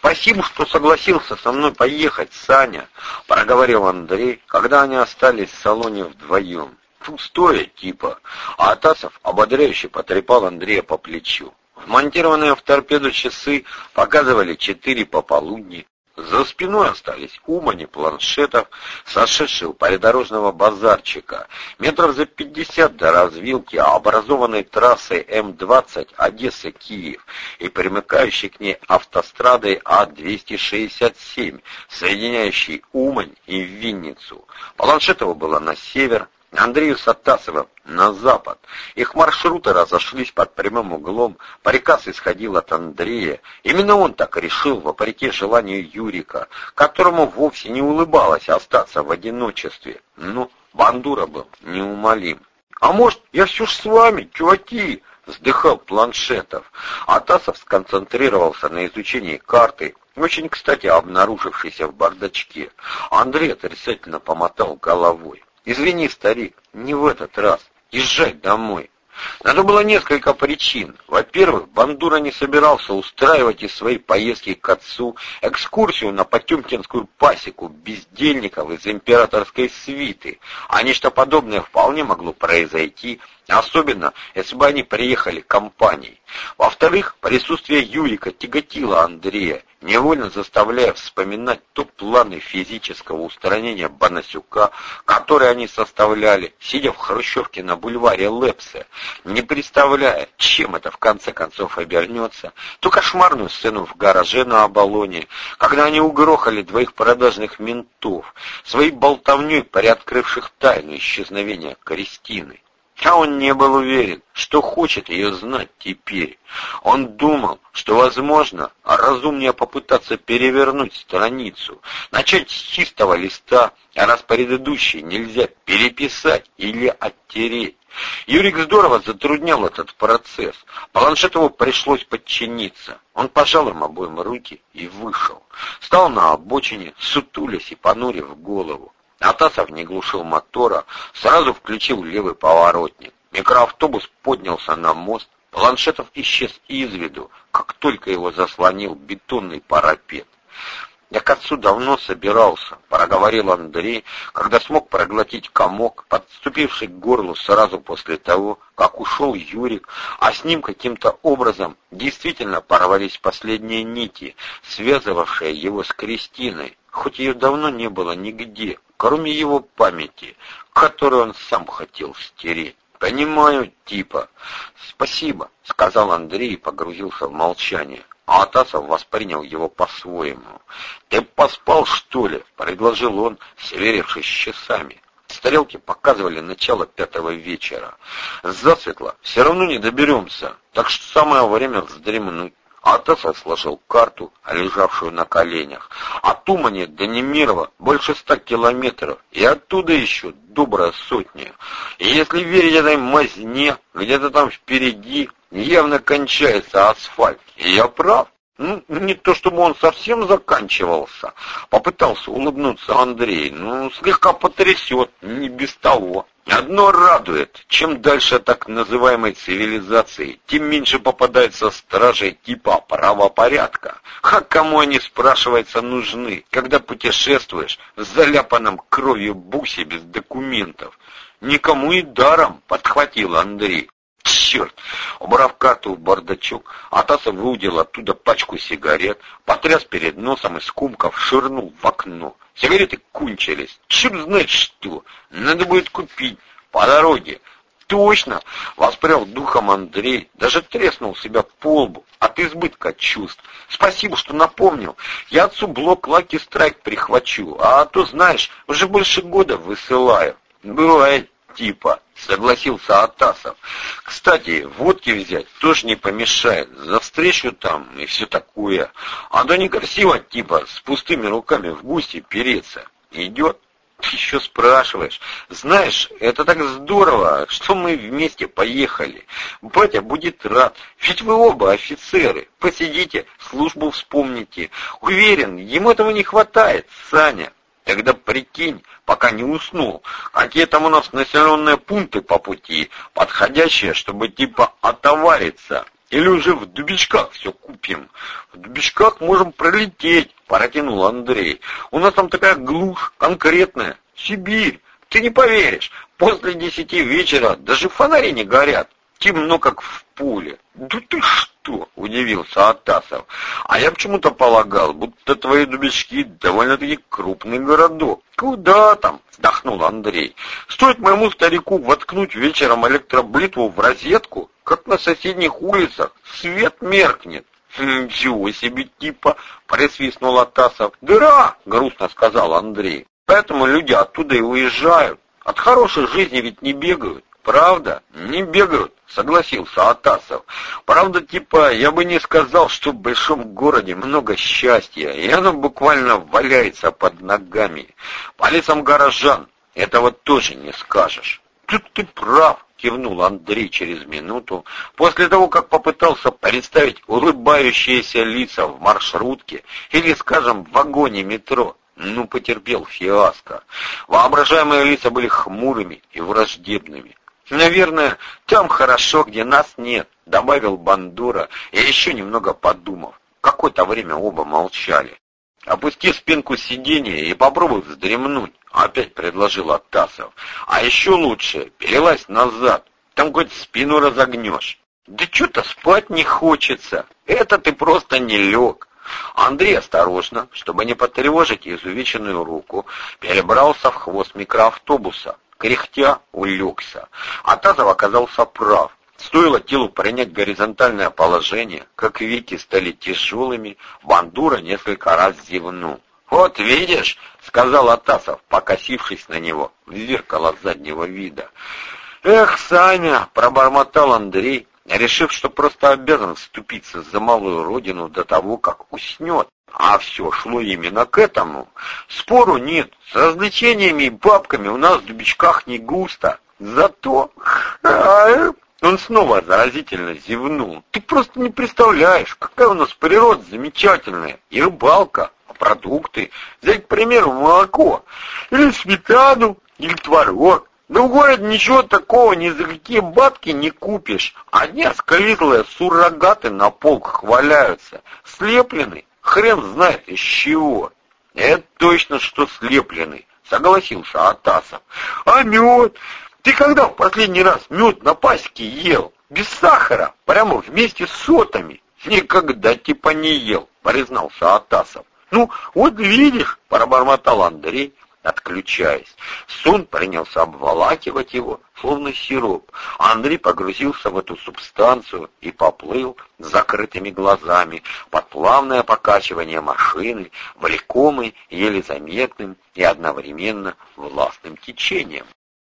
«Спасибо, что согласился со мной поехать, Саня», — проговорил Андрей, когда они остались в салоне вдвоем. Пустое типа. А Атасов ободряюще потрепал Андрея по плечу. Вмонтированные в торпеду часы показывали четыре пополудни. За спиной остались умани планшетов, сошедшего придорожного базарчика, метров за пятьдесят до развилки, образованной трассой М-20 Одесса-Киев и примыкающей к ней автострадой А-267, соединяющей Умань и Винницу. Планшетово было на север, Андрею Сатасовым на запад. Их маршруты разошлись под прямым углом, приказ исходил от Андрея. Именно он так решил, вопреки желанию Юрика, которому вовсе не улыбалось остаться в одиночестве. Но Бандура был неумолим. «А может, я все ж с вами, чуваки?» — вздыхал Планшетов. Атасов сконцентрировался на изучении карты, очень кстати обнаружившейся в бардачке. Андрей отрицательно помотал головой. Извини, старик, не в этот раз. Езжай домой. Надо было несколько причин. Во-первых, Бандура не собирался устраивать из своей поездки к отцу экскурсию на Потемкинскую пасеку бездельников из императорской свиты, а нечто подобное вполне могло произойти, особенно если бы они приехали компанией. Во-вторых, присутствие Юрика тяготило Андрея, невольно заставляя вспоминать то планы физического устранения Банасюка, которые они составляли, сидя в хрущевке на бульваре Лепсе, не представляя, чем это в конце концов обернется, то кошмарную сцену в гараже на Оболоне, когда они угрохали двоих продажных ментов, своей болтовней приоткрывших тайну исчезновения Кристины. А он не был уверен, что хочет ее знать теперь. Он думал, что, возможно, разумнее попытаться перевернуть страницу, начать с чистого листа, а раз предыдущий нельзя переписать или оттереть. Юрик здорово затруднял этот процесс. Планшетову пришлось подчиниться. Он пожал им обоим руки и вышел. Стал на обочине, сутулясь и понурив голову. Атасов не глушил мотора, сразу включил левый поворотник. Микроавтобус поднялся на мост, Планшетов исчез из виду, как только его заслонил бетонный парапет. «Я к отцу давно собирался», — проговорил Андрей, когда смог проглотить комок, подступивший к горлу сразу после того, как ушел Юрик, а с ним каким-то образом действительно порвались последние нити, связывавшие его с Кристиной, хоть ее давно не было нигде, кроме его памяти, которую он сам хотел стереть. «Понимаю, типа. Спасибо», — сказал Андрей и погрузился в молчание. А Атасов воспринял его по-своему. «Ты поспал, что ли?» — предложил он, сверившись с часами. Стрелки показывали начало пятого вечера. Засветло все равно не доберемся, так что самое время вздремнуть. Атасов сложил карту, лежавшую на коленях. От Умани до Немирова больше ста километров, и оттуда еще добрая сотня. И если верить этой мазне, где-то там впереди явно кончается асфальт. И я прав. Ну, не то чтобы он совсем заканчивался. Попытался улыбнуться Андрей. Ну, слегка потрясет, не без того. Одно радует, чем дальше так называемой цивилизации, тем меньше попадается стражей типа правопорядка. А кому они, спрашивается, нужны, когда путешествуешь в заляпанном кровью бусе без документов? Никому и даром, подхватил Андрей. Черт! Убрав карту в бардачок, Атасов выудил оттуда пачку сигарет, потряс перед носом и скумков ширнул в окно. Сигареты кончились. Черт знает что. Надо будет купить. По дороге. Точно! Воспрял духом Андрей. Даже треснул себя по лбу от избытка чувств. Спасибо, что напомнил. Я отцу блок Лаки Страйк прихвачу, а то, знаешь, уже больше года высылаю. Бывает типа, согласился Атасов. Кстати, водки взять тоже не помешает. За встречу там и все такое. А то некрасиво типа с пустыми руками в гости переться. Идет? Ты еще спрашиваешь. Знаешь, это так здорово, что мы вместе поехали. Батя будет рад, ведь вы оба офицеры. Посидите, службу вспомните. Уверен, ему этого не хватает, Саня. Тогда прикинь, пока не уснул, какие там у нас населенные пункты по пути, подходящие, чтобы типа отовариться. Или уже в Дубичках все купим? В Дубичках можем пролететь, протянул Андрей. У нас там такая глушь конкретная. Сибирь. Ты не поверишь, после десяти вечера даже фонари не горят. Темно, как в пуле. Да ты что? Удивился Атасов. А я почему-то полагал, будто твои дубички довольно-таки крупный городок. Куда там? Вздохнул Андрей. Стоит моему старику воткнуть вечером электроблитву в розетку, как на соседних улицах свет меркнет. «Ничего себе типа!» — присвистнул Атасов. «Дыра!» — грустно сказал Андрей. «Поэтому люди оттуда и уезжают. От хорошей жизни ведь не бегают. Правда? Не бегают, согласился Атасов. Правда, типа, я бы не сказал, что в большом городе много счастья, и оно буквально валяется под ногами. По лицам горожан этого тоже не скажешь. Тут ты прав, кивнул Андрей через минуту, после того, как попытался представить улыбающиеся лица в маршрутке или, скажем, в вагоне метро. Ну, потерпел фиаско. Воображаемые лица были хмурыми и враждебными. «Наверное, там хорошо, где нас нет», — добавил Бандура, и еще немного подумав. Какое-то время оба молчали. «Опусти спинку сиденья и попробуй вздремнуть», — опять предложил Оттасов. «А еще лучше, перелазь назад, там хоть спину разогнешь». «Да что-то спать не хочется, это ты просто не лег». Андрей осторожно, чтобы не потревожить изувеченную руку, перебрался в хвост микроавтобуса кряхтя улегся. А Тазов оказался прав. Стоило телу принять горизонтальное положение, как веки стали тяжелыми, Бандура несколько раз зевнул. «Вот видишь», — сказал Атасов, покосившись на него в зеркало заднего вида. «Эх, Саня!» — пробормотал Андрей, решив, что просто обязан вступиться за малую родину до того, как уснет. А все шло именно к этому. Спору нет. С развлечениями и бабками у нас в Дубичках не густо. Зато... Он снова заразительно зевнул. Ты просто не представляешь, какая у нас природа замечательная. И рыбалка, а продукты. Взять, к примеру, молоко. Или сметану, или творог. Да в городе ничего такого ни за какие бабки не купишь. Одни осклизлые суррогаты на полках валяются. Слеплены Хрен знает из чего. Это точно, что слепленный, согласился Атасов. А мед? Ты когда в последний раз мед на пасеке ел? Без сахара, прямо вместе с сотами. Никогда типа не ел, признался Атасов. Ну, вот видишь, пробормотал Андрей, отключаясь. Сон принялся обволакивать его, словно сироп. Андрей погрузился в эту субстанцию и поплыл с закрытыми глазами под плавное покачивание машины, влекомый, еле заметным и одновременно властным течением.